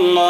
الله يأمر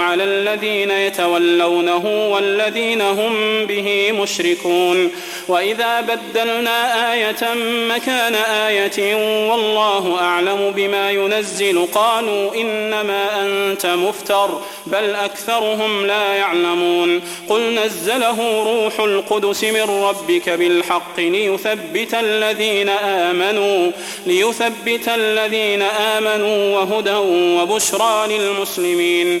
على الذين يتولونه والذين هم به مشركون. وإذا بدلنا آية مكان آية والله أعلم بما ينزل. قالوا إنما أنت مفتر بل أكثرهم لا يعلمون. قل نزله روح القدس من ربك بالحق ليثبت الذين آمنوا ليثبت الذين آمنوا وهدى وبشرى للمسلمين.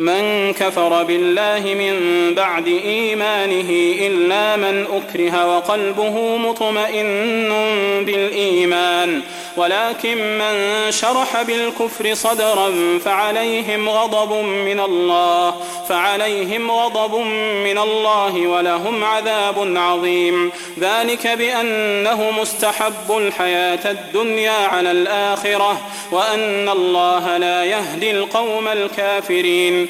من كفر بالله من بعد إيمانه إلا من أكره وقلبه مطمئن بالإيمان. ولكن من شرح بالكفر صدرا فعليهم غضب من الله فعليهم غضب من الله ولهم عذاب عظيم. ذلك بأنه مستحب الحياة الدنيا على الآخرة وأن الله لا يهدي القوم الكافرين.